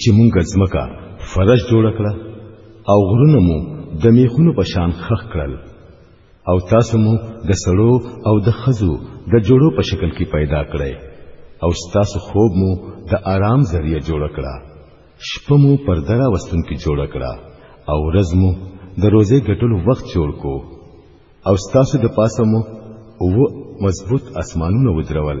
چې مونږ ځمکه فرش جوړ کړه او غرونه مو د میخونو په شان خخ کړل او تاسو مو د سړو او د خزو د جوړو په شکل کې پیدا کړئ او تاسو خوب مو د آرام ذریعہ جوړ کړه شپه مو پر درا وستون کې جوړ کړه او ورځ مو د روزې ګټلو وخت جوړ کو او تاسو د پاسه مو او مضبوط اسمانونه ودرول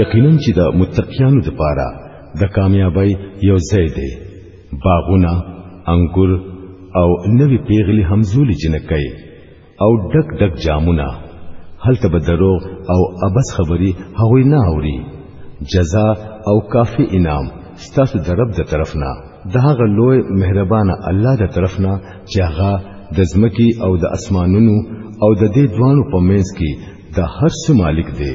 یقینا چې د متقینو لپاره د کامیابی یو ځای دی باغونه انګور او نوی پیغلی همزولی جنکای او ډک ډک جامونه هلته به درو او ابس خبری هغوی نه اوري جزا او کافی انعام ستاسو د رب د طرف نه د هغه لوی مهربان الله د طرف نه چې هغه د زمکی او د اسمانونو او د دې دوانو په منځ کې د هر څه مالک دی